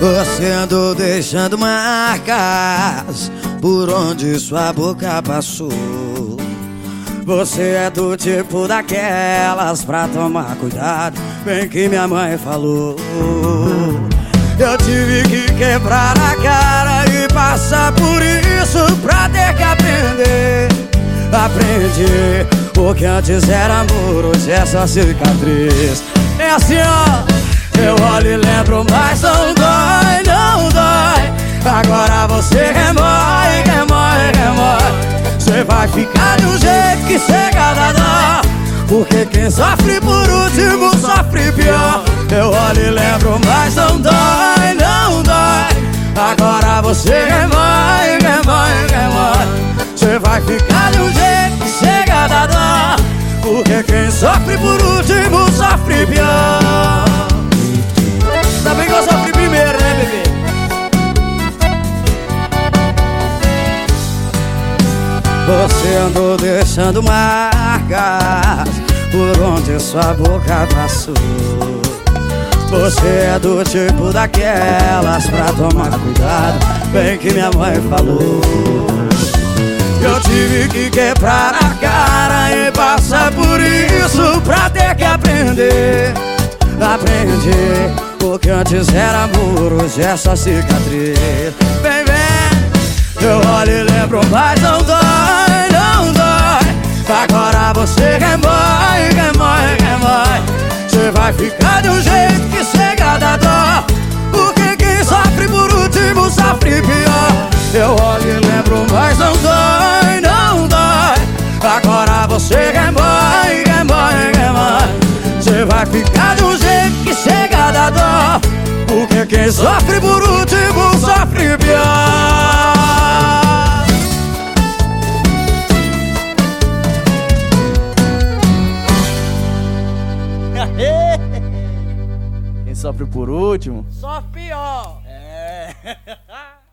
Você andou deixando marcas por onde sua boca passou. Você é do tipo daquelas pra tomar cuidado, bem que minha mãe falou. Eu tive que quebrar a cara e passar por isso pra ter que aprender. Aprendi o que antes era amor, hoje é só cicatriz. É assim, ó. Eu olho e lembro, vai ficar de um jeito que chega da dó. Porque quem sofre por último sofre pior. Eu olho e lembro, mas não dói, não dói. Agora você remói, remói, remói. Você vai ficar de um jeito que chega da dó. Porque quem sofre por último sofre pior. Você andou deixando marcas por onde sua boca passou. Você é do tipo daquelas pra tomar cuidado, bem que minha mãe falou. Eu tive que quebrar a cara e passar por isso pra ter que aprender. Aprendi, porque antes era amor, hoje é só cicatriz. Vem, vem, eu olho e lembro, mas não dói, você remói, remói, remói. Você vai ficar um jeito que chega da dó. Porque quem sofre por último sofre pior. Eu olho e lembro, mas não dói, não dói. Agora você remói, remói, remói. Você vai ficar um jeito que chega da dó. Porque quem sofre por último sofre sofre por último? Só pior. É.